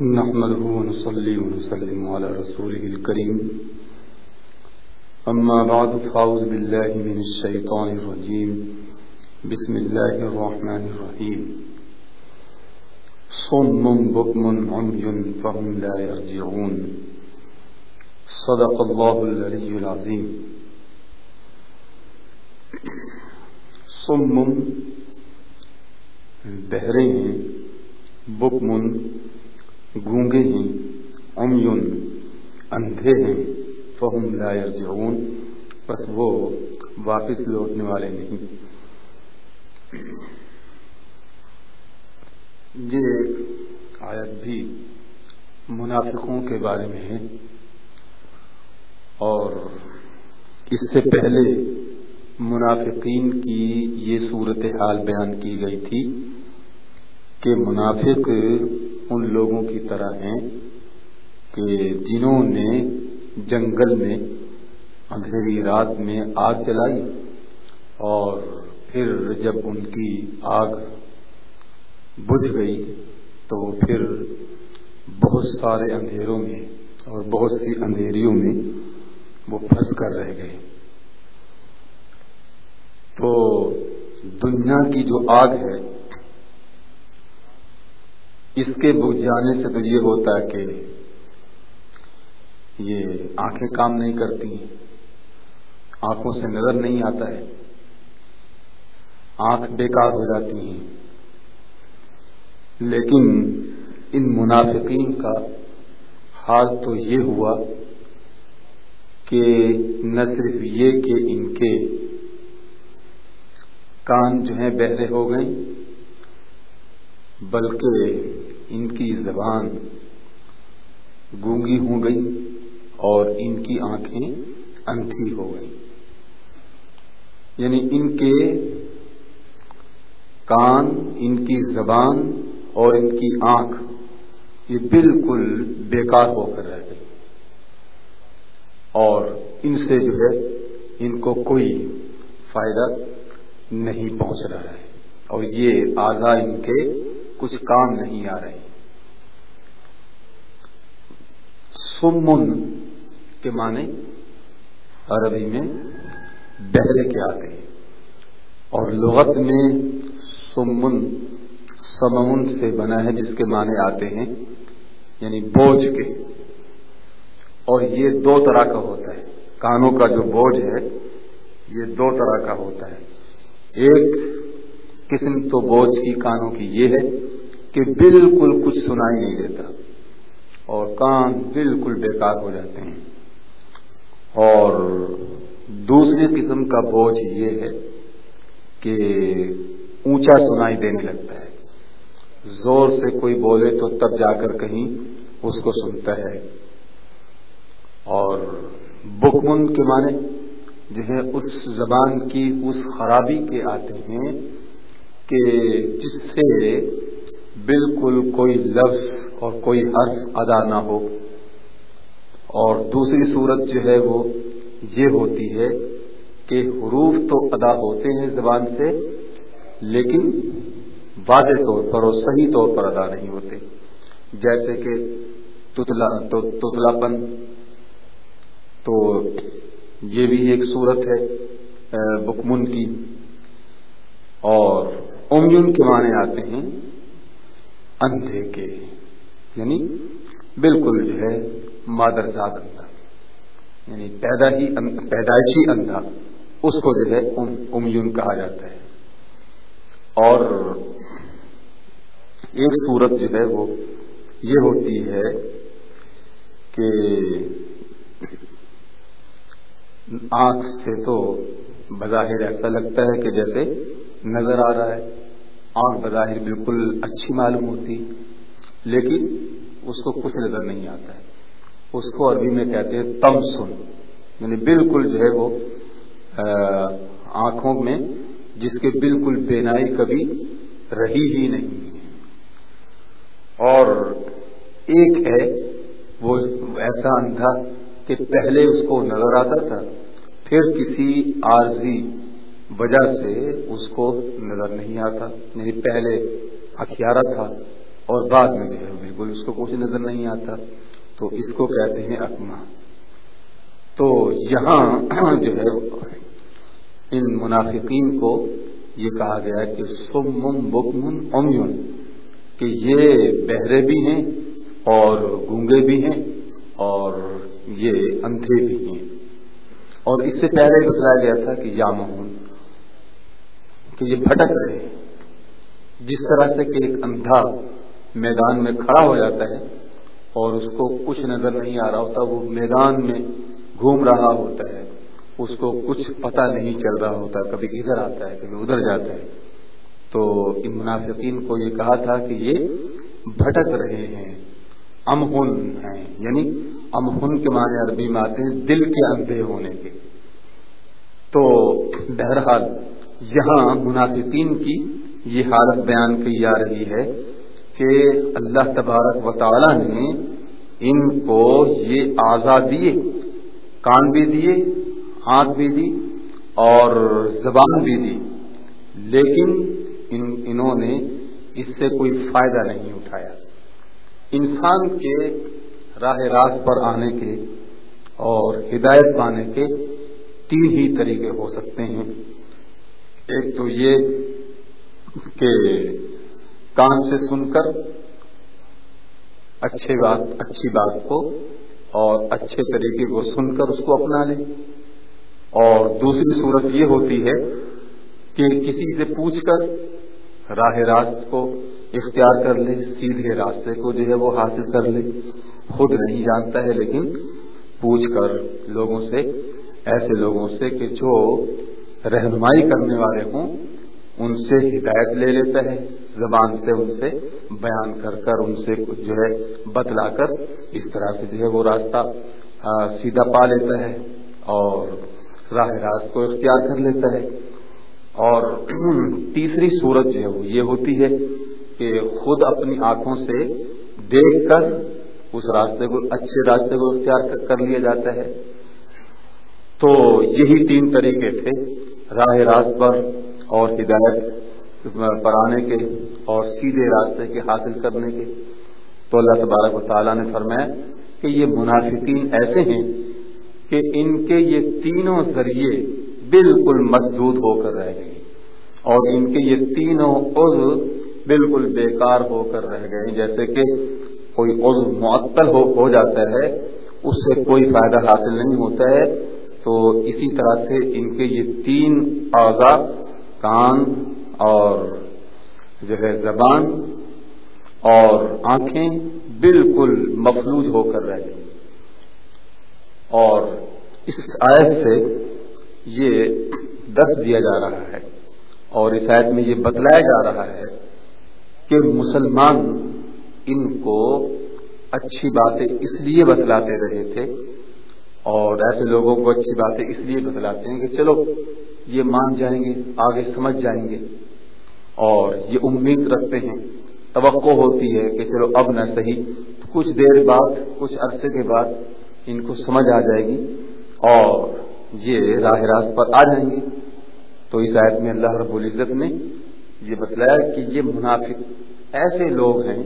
نحمده ونصلي ونسلم على رسوله الكريم. أما بعد فأعوذ بالله من الشيطان الرجيم. بسم الله الرحمن الرحيم. صم بكم عمي فهم لا يرجعون. صدق الله العلي العظيم. صم بہرے ہیں بکمن گونگے جی، ہیں امین اندھے ہیں فہم لا یرجعون، بس وہ واپس لوٹنے والے نہیں۔ یہ آیت بھی منافقوں کے بارے میں ہے۔ اور اس سے پہلے منافقین کی یہ صورت حال بیان کی گئی تھی کہ منافق ان لوگوں کی طرح ہیں کہ جنہوں نے جنگل میں، اندھیری رات میں آگ چلائی اور پھر جب ان کی آگ بجھ گئی تو پھر بہت سارے اندھیروں میں اور بہت سی اندھیریوں میں وہ پھنس کر رہ گئے۔ تو دنیا کی جو آگ ہے اس کے بجھ جانے سے تو یہ ہوتا ہے کہ یہ آنکھیں کام نہیں کرتی، آنکھوں سے نظر نہیں آتا ہے۔ آنکھ بیکار ہو جاتی ہیں۔ لیکن ان منافقین کا حال تو یہ ہوا کہ نہ صرف یہ کہ ان کے کان جو ہیں بہرے ہو گئے، بلکہ ان کی زبان گونگی ہو گئی اور ان کی آنکھیں انتھی ہو گئی یعنی ان کے کان، ان کی زبان اور ان کی آنکھ یہ بالکل بیکار ہو کر رہ گئی۔ اور ان سے جو ہے ان کو کوئی فائدہ نہیں پہنچ رہا ہے۔ اور یہ آزا ان کے کچھ کام نہیں آ رہے۔ سمن کے معنی عربی میں بہرے کے آتے ہیں۔ اور لغت میں سمن سمن سے بنا ہے جس کے معنی آتے ہیں یعنی بوجھ کے۔ اور یہ دو طرح کا ہوتا ہے۔ کانوں کا جو بوجھ ہے، یہ دو طرح کا ہوتا ہے۔ ایک قسم تو بوجھ کی کانوں کی یہ ہے کہ بالکل کچھ سنائی نہیں دیتا۔ اور کان بالکل بیکار ہو جاتے ہیں۔ اور دوسری قسم کا بوجھ یہ ہے کہ اونچا سنائی دینے لگتا ہے۔ زور سے کوئی بولے تو تب جا کر کہیں اس کو سنتا ہے۔ اور بکمن کے معنی جو ہے، اس زبان کی اس خرابی کے آتے ہیں کہ جس سے بالکل کوئی لفظ اور کوئی حرف ادا نہ ہو۔ اور دوسری صورت جو ہے وہ یہ ہوتی ہے کہ حروف تو ادا ہوتے ہیں زبان سے، لیکن واضح طور پر اور صحیح طور پر ادا نہیں ہوتے۔ جیسے کہ تتلا پن تو یہ بھی ایک صورت ہے بکمن کی۔ اور امین کے معنی آتے ہیں اندھے کے۔ یعنی بالکل جو ہے مادر زاد اندھا یعنی پیدا ہی پیدائشی اندھا، اس کو جو ہے امیون کہا جاتا ہے۔ اور ایک صورت جو ہے وہ یہ ہوتی ہے کہ آنکھ سے تو بظاہر ایسا لگتا ہے کہ جیسے نظر آ رہا ہے، آنکھ بظاہر بالکل اچھی معلوم ہوتی لیکن اس کو کچھ نظر نہیں آتا ہے۔ اس کو عربی میں کہتے ہیں تم سن یعنی بالکل جو ہے وہ آنکھوں میں جس کے بالکل بینائی کبھی رہی ہی نہیں اور ایک ہے، وہ ایسا اندھا کہ پہلے اس کو نظر آتا تھا، پھر کسی عارضی وجہ سے اس کو نظر نہیں آتا۔ یعنی پہلے اخیارہ تھا۔ اور بعد میں جو ہے، بالکل اس کو کچھ نظر نہیں آتا۔ تو اس کو کہتے ہیں اکما۔ تو یہاں جو ہے، ان منافقین کو یہ کہا گیا کہ سمم بکمن امن کہ یہ بہرے بھی ہیں اور گونگے بھی ہیں اور یہ اندھے بھی ہیں۔ اور اس سے پہلے بتایا گیا تھا کہ یامہون کہ یہ بھٹک رہے ہیں۔ جس طرح سے کہ ایک اندھا میدان میں کھڑا ہو جاتا ہے اور اس کو کچھ نظر نہیں آ رہا ہوتا، وہ میدان میں گھوم رہا ہوتا ہے۔ اس کو کچھ پتہ نہیں چل رہا ہوتا، کبھی ادھر آتا ہے، کبھی ادھر جاتا ہے۔ تو ان منافقین کو یہ کہا تھا کہ یہ بھٹک رہے ہیں، امہن ہیں۔ یعنی امہن کے معنی عربی میں آتے ہیں دل کے اندھے ہونے کے۔ تو بہرحال یہاں منافقین کی یہ حالت بیان کی جا رہی ہے۔ کہ اللہ تبارک و تعالی نے ان کو یہ آزاد دیے، کان بھی دیے، ہاتھ بھی دی اور زبان بھی دی۔ لیکن ان، انہوں نے اس سے کوئی فائدہ نہیں اٹھایا۔ انسان کے راہ راست پر آنے کے اور ہدایت پانے کے تین ہی طریقے ہو سکتے ہیں۔ ایک تو یہ کہ کان سے سن کر اچھے بات، اچھی بات کو اور اچھے طریقے کو سن کر اس کو اپنا لے اور دوسری صورت یہ ہوتی ہے کہ کسی سے پوچھ کر راہ راست کو اختیار کر لے، سیدھے راستے کو جو ہے وہ حاصل کر لے۔ خود نہیں جانتا ہے لیکن پوچھ کر لوگوں سے، ایسے لوگوں سے کہ جو رہنمائی کرنے والے ہوں ان سے ہدایت لے لیتا ہے، زبان سے ان سے بیان کر کر ان سے جو ہے بتلا کر اس طرح سے جو ہے وہ راستہ سیدھا پا لیتا ہے اور راہ راست کو اختیار کر لیتا ہے۔ اور تیسری صورت جو ہے وہ یہ ہوتی ہے کہ خود اپنی آنکھوں سے دیکھ کر اس راستے کو، اچھے راستے کو اختیار کر لیا جاتا ہے۔ تو یہی تین طریقے تھے راہ راست پر اور ہدایت پر آنے کے اور سیدھے راستے کے حاصل کرنے کے۔ تو اللہ تبارک و تعالیٰ نے فرمایا کہ یہ منافقین ایسے ہیں کہ ان کے یہ تینوں ذریعے بالکل مسدود ہو کر رہ گئے اور ان کے یہ تینوں عضو بالکل بیکار ہو کر رہ گئے۔ جیسے کہ کوئی عضو معطل ہو ہو جاتا ہے، اس سے کوئی فائدہ حاصل نہیں ہوتا ہے۔ تو اسی طرح سے ان کے یہ تین اعضا کان اور جو ہے زبان اور آنکھیں بالکل مفلوج ہو کر رہ گئی اور اس آیت سے یہ دس دیا جا رہا ہے اور اس آیت میں یہ بتلایا جا رہا ہے کہ مسلمان ان کو اچھی باتیں اس لیے بتلاتے رہے تھے اور ایسے لوگوں کو اچھی باتیں اس لیے بتلاتے ہیں کہ چلو یہ مان جائیں گے، آگے سمجھ جائیں گے۔ اور یہ امید رکھتے ہیں، توقع ہوتی ہے کہ چلو اب نہ صحیح، کچھ دیر بعد، کچھ عرصے کے بعد ان کو سمجھ آ جائے گی۔ اور یہ راہ راست پر آ جائیں گے۔ تو اس آیت میں اللہ رب العزت نے یہ بتلایا کہ یہ منافق ایسے لوگ ہیں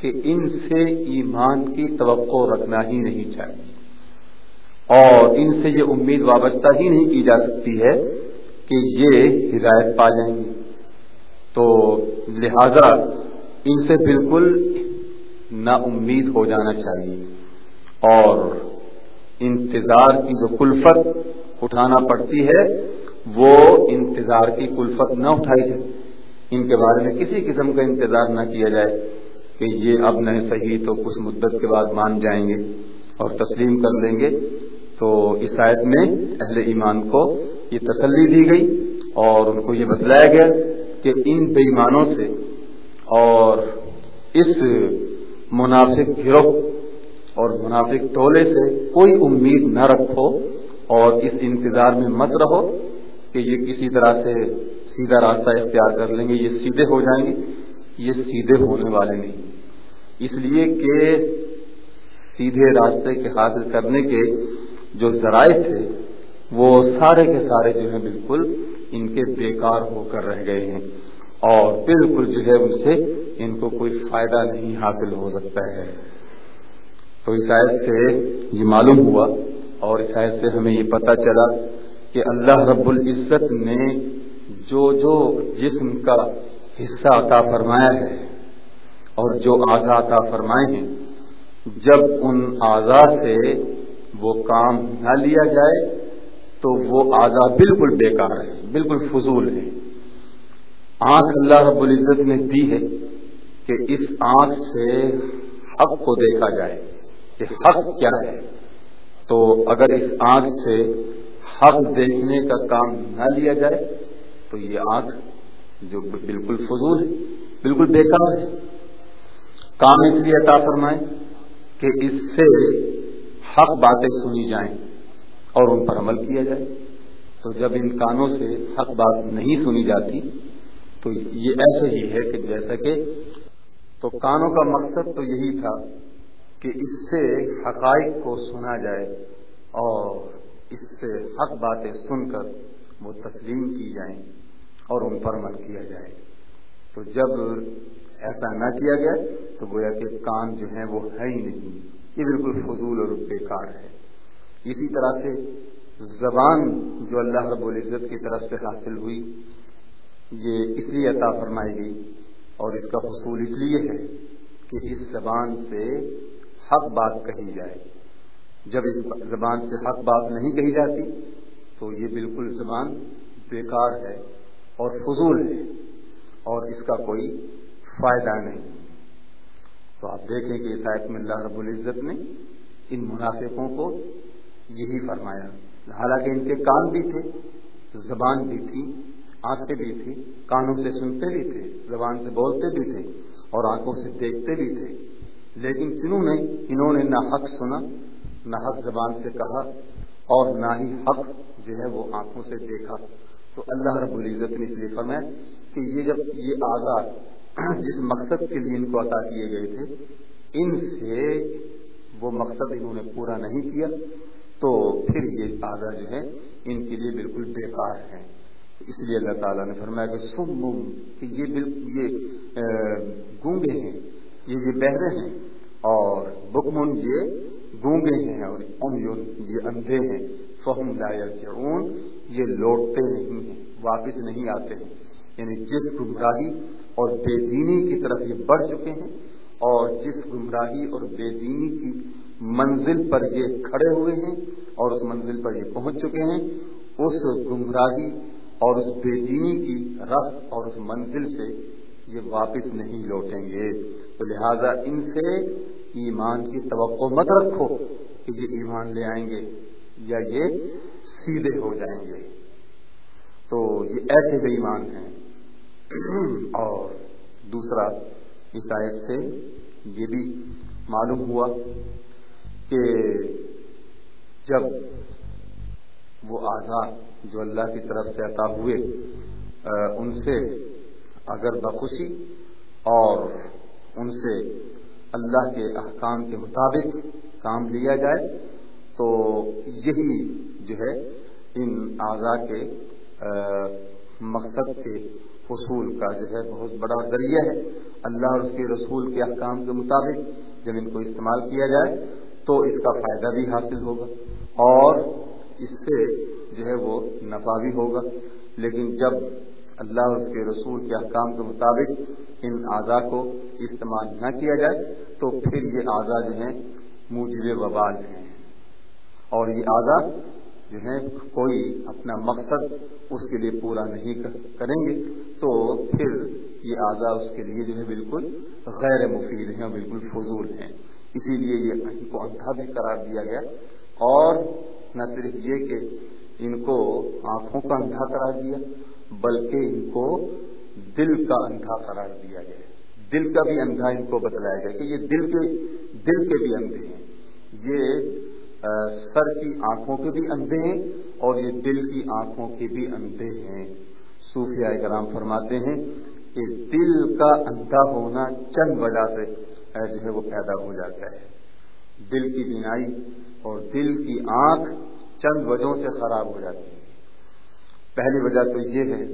کہ ان سے ایمان کی توقع رکھنا ہی نہیں چاہیے۔ اور ان سے یہ امید وابستہ ہی نہیں کی جا سکتی ہے کہ یہ ہدایت پا جائیں گے تو لہذا ان سے بالکل نا امید ہو جانا چاہیے اور انتظار کی جو کلفت اٹھانا پڑتی ہے، وہ انتظار کی کلفت نہ اٹھائی جائے۔ ان کے بارے میں کسی قسم کا انتظار نہ کیا جائے کہ یہ اب نہ صحیح تو کچھ مدت کے بعد مان جائیں گے اور تسلیم کر لیں گے۔ تو اس آیت میں اہل ایمان کو یہ تسلی دی گئی اور ان کو یہ بتلایا گیا کہ ان بےمانوں سے اور اس منافق گروہ اور منافق ٹولے سے کوئی امید نہ رکھو اور اس انتظار میں مت رہو کہ یہ کسی طرح سے سیدھا راستہ اختیار کر لیں گے، یہ سیدھے ہو جائیں گے، یہ سیدھے ہونے والے نہیں۔ اس لیے کہ سیدھے راستے کے حاصل کرنے کے جو ذرائع تھے، وہ سارے کے سارے جو ہیں بالکل ان کے بیکار ہو کر رہ گئے ہیں۔ اور بالکل جو ہے ان سے ان کو کوئی فائدہ نہیں حاصل ہو سکتا ہے۔ تو اس آیت سے یہ معلوم ہوا اور اس آیت سے ہمیں یہ پتہ چلا کہ اللہ رب العزت نے جو جو جسم کا حصہ عطا فرمایا ہے اور جو اعضا عطا فرمائے ہیں، جب ان اعضا سے وہ کام نہ لیا جائے تو وہ اعضا بالکل بیکار ہے، بالکل فضول ہے۔ آنکھ اللہ رب العزت نے دی ہے کہ اس آنکھ سے حق کو دیکھا جائے کہ حق کیا ہے۔ تو اگر اس آنکھ سے حق دیکھنے کا کام نہ لیا جائے تو یہ آنکھ جو بالکل فضول ہے، بالکل بیکار ہے۔ کام اس لیے عطا فرمائے کہ اس سے حق باتیں سنی جائیں اور ان پر عمل کیا جائے۔ تو جب ان کانوں سے حق بات نہیں سنی جاتی، تو یہ ایسے ہی ہے کہ جیسا کہ تو کانوں کا مقصد تو یہی تھا کہ اس سے حقائق کو سنا جائے اور اس سے حق باتیں سن کر وہ تسلیم کی جائیں اور ان پر عمل کیا جائے۔ تو جب ایسا نہ کیا گیا، تو گویا کہ کان جو ہیں وہ ہے ہی نہیں۔ یہ بالکل فضول اور بیکار ہے۔ اسی طرح سے زبان جو اللہ رب العزت کی طرف سے حاصل ہوئی، یہ اس لیے عطا فرمائی گئی اور اس کا حصول اس لیے ہے کہ اس زبان سے حق بات کہی جائے۔ جب اس زبان سے حق بات نہیں کہی جاتی، تو یہ بالکل زبان بیکار ہے اور فضول ہے اور اس کا کوئی فائدہ نہیں۔ تو آپ دیکھیں کہ اس آیت میں اللہ رب العزت نے ان منافقوں کو یہی فرمایا۔ حالانکہ ان کے کان بھی تھے، زبان بھی تھی، آنکھیں بھی تھی کانوں سے سنتے بھی تھے، زبان سے بولتے بھی تھے اور آنکھوں سے دیکھتے بھی تھے۔ لیکن کنوں نے انہوں نے نہ حق سنا، نہ حق زبان سے کہا اور نہ ہی حق جو ہے وہ آنکھوں سے دیکھا۔ تو اللہ رب العزت نے اس لیے فرمایا کہ یہ جب یہ آزاد جس مقصد کے لیے ان کو عطا کیے گئے تھے، ان سے وہ مقصد انہوں نے پورا نہیں کیا، تو پھر یہ آزاد جو ہے، ان کے لیے بالکل بیکار ہے۔ اس لیے اللہ تعالیٰ نے فرمایا کہ سم کہ یہ بالکل یہ گونگے ہیں، یہ یہ بہرے ہیں، اور بکمن یہ گونگے ہیں، اور ام یہ اندھے ہیں۔ فہم لایا چون یہ لوٹتے نہیں ہیں، واپس نہیں آتے ہیں۔ یعنی جس گمراہی اور بے دینی کی طرف یہ بڑھ چکے ہیں اور جس گمراہی اور بے دینی کی منزل پر یہ کھڑے ہوئے ہیں اور اس منزل پر یہ پہنچ چکے ہیں، اس گمراہی اور اس بے دینی کی رف اور اس منزل سے یہ واپس نہیں لوٹیں گے۔ تو لہذا ان سے ایمان کی توقع مت رکھو کہ یہ ایمان لے آئیں گے یا یہ سیدھے ہو جائیں گے۔ تو یہ ایسے بے ایمان ہیں اور دوسرا اس آیت سے یہ بھی معلوم ہوا کہ جب وہ آزاد جو اللہ کی طرف سے عطا ہوئے ان سے اگر بخوشی اور ان سے اللہ کے احکام کے مطابق کام لیا جائے، تو یہی جو ہے ان اعضاء کے مقصد کے حصول کا جو ہے بہت بڑا ذریعہ ہے۔ اللہ اور اس کے رسول کے احکام کے مطابق جب ان کو استعمال کیا جائے تو اس کا فائدہ بھی حاصل ہوگا اور اس سے جو ہے وہ نفع بھی ہوگا۔ لیکن جب اللہ اور اس کے رسول کے احکام کے مطابق ان اعضاء کو استعمال نہ کیا جائے تو پھر یہ اعضاء جو ہیں موجب وبال ہیں۔ اور یہ اعضاء جو ہے کوئی اپنا مقصد اس کے لیے پورا نہیں کریں گے، تو پھر یہ اعضاء اس کے لیے جو ہے بالکل غیر مفید ہیں بالکل فضول ہیں۔ اسی لیے یہ ان کو اندھا بھی قرار دیا گیا۔ اور نہ صرف یہ کہ ان کو آنکھوں کا اندھا قرار دیا، بلکہ ان کو دل کا اندھا قرار دیا گیا۔ دل کا بھی اندھا ان کو بتلایا گیا کہ یہ دل کے دل کے بھی اندھے ہیں۔ یہ سر کی آنکھوں کے بھی اندھے ہیں اور یہ دل کی آنکھوں کے بھی اندھے ہیں۔ صوفیاء کرام فرماتے ہیں کہ دل کا اندھا ہونا چند وجہ سے جو ہے وہ پیدا ہو جاتا ہے۔ دل کی بینائی اور دل کی آنکھ چند وجہوں سے خراب ہو جاتی ہے۔ پہلی وجہ تو یہ ہے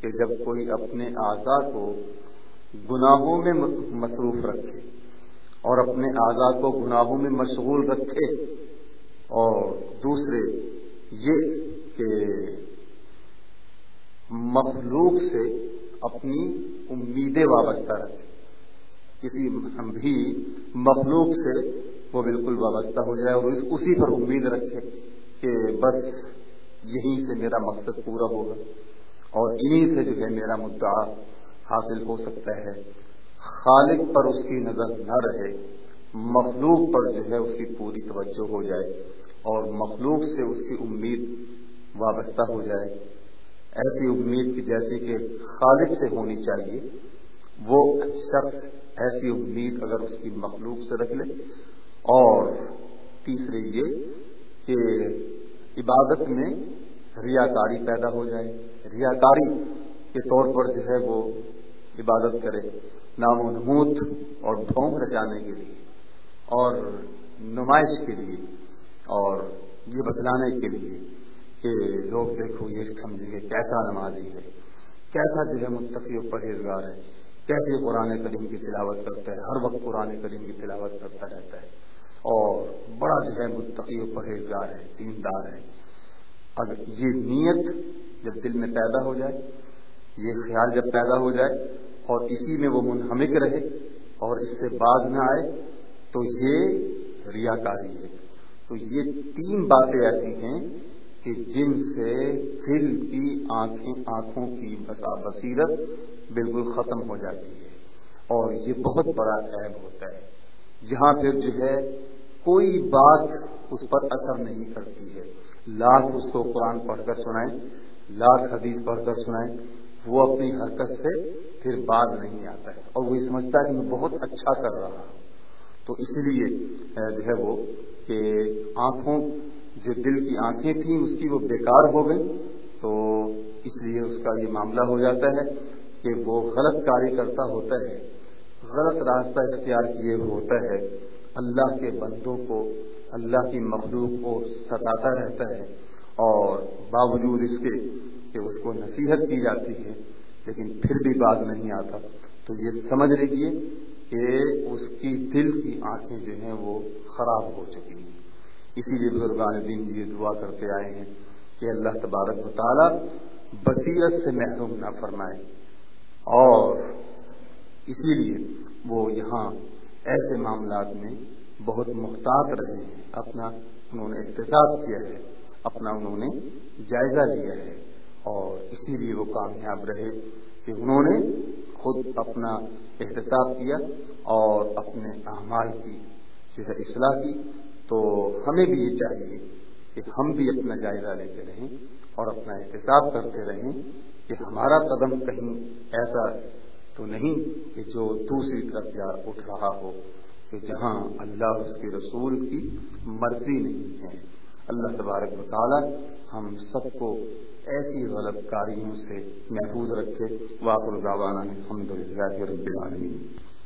کہ جب کوئی اپنے اعضا کو گناہوں میں مصروف رکھے اور اپنے آزاد کو گناہوں میں مشغول رکھے اور دوسرے یہ کہ مخلوق سے اپنی امیدیں وابستہ رکھے کسی بھی مخلوق سے وہ بالکل وابستہ ہو جائے اور اسی پر امید رکھے کہ بس یہیں سے میرا مقصد پورا ہوگا اور انہی سے جو ہے میرا مدعا حاصل ہو سکتا ہے۔ خالق پر اس کی نظر نہ رہے۔ مخلوق پر جو ہے اس کی پوری توجہ ہو جائے اور مخلوق سے اس کی امید وابستہ ہو جائے۔ ایسی امید کی جیسی کہ خالق سے ہونی چاہیے۔ وہ شخص ایسی امید اگر اس کی مخلوق سے رکھ لے۔ اور تیسرے یہ کہ عبادت میں ریاکاری پیدا ہو جائے۔ ریاکاری کے طور پر جو ہے وہ عبادت کرے۔ نام و نمود اور ڈھونگ رچانے کے لیے۔ اور نمائش کے لیے اور یہ بتلانے کے لیے کہ لوگ دیکھو یہ سمجھیں گے کیسا نمازی ہے، کیسا جو ہے متفی و پرہیزگار ہے، کیسے قرآن کریم کی تلاوت کرتا ہے، ہر وقت قرآن کریم کی تلاوت کرتا رہتا ہے۔ اور بڑا جو ہے متقی و پرہیزگار ہے، دیندار ہے۔ اگر یہ نیت جب دل میں پیدا ہو جائے، یہ خیال جب پیدا ہو جائے اور اسی میں وہ منہمک رہے اور اس سے باز نہ آئے تو یہ ریاکاری ہے۔ تو یہ تین باتیں ایسی ہیں کہ جن سے دل کی آنکھیں آنکھوں کی بصیرت بالکل ختم ہو جاتی ہے۔ اور یہ بہت بڑا عیب ہوتا ہے۔ جہاں پھر جو ہے کوئی بات اس پر اثر نہیں کرتی ہے۔ لاکھ اس کو قرآن پڑھ کر سنائیں، لاکھ حدیث پڑھ کر سنائیں، وہ اپنی حرکت سے پھر بعد نہیں آتا ہے۔ اور وہ سمجھتا ہے کہ میں بہت اچھا کر رہا ہوں۔ تو اس لیے جو ہے وہ، کہ آنکھوں جو دل کی آنکھیں تھیں، اس کی وہ بیکار ہو گئی تو اس لیے اس کا یہ معاملہ ہو جاتا ہے کہ وہ غلط کاری کرتا ہوتا ہے۔ غلط راستہ اختیار کیے ہوتا ہے۔ اللہ کے بندوں کو، اللہ کی مخلوق کو ستاتا رہتا ہے۔ اور باوجود اس کے کہ اس کو نصیحت کی جاتی ہے، لیکن پھر بھی بات نہیں آتا۔ تو یہ سمجھ لیجیے کہ اس کی دل کی آنکھیں جو ہیں وہ خراب ہو چکی ہیں۔ اسی لیے بزرگان دین جی دعا کرتے آئے ہیں کہ اللہ تبارک مطالعہ بصیرت سے محروم نہ فرمائے۔ اور اسی لیے وہ یہاں ایسے معاملات میں بہت محتاط رہے ہیں۔ اپنا انہوں نے احتساب کیا ہے، اپنا انہوں نے جائزہ لیا ہے۔ اور اسی لیے وہ کامیاب رہے کہ انہوں نے خود اپنا احتساب کیا اور اپنے اعمال کی جو ہے اصلاح کی، تو ہمیں بھی یہ چاہیے کہ ہم بھی اپنا جائزہ لیتے رہیں اور اپنا احتساب کرتے رہیں کہ ہمارا قدم کہیں ایسا تو نہیں کہ جو دوسری طرف جا اٹھ رہا ہو کہ جہاں اللہ اس کے رسول کی مرضی نہیں ہے۔ اللہ تبارک مطالعہ ہم سب کو ایسی غلط کاریوں سے محفوظ رکھے۔ واقع الحمد للہ رب العالمین۔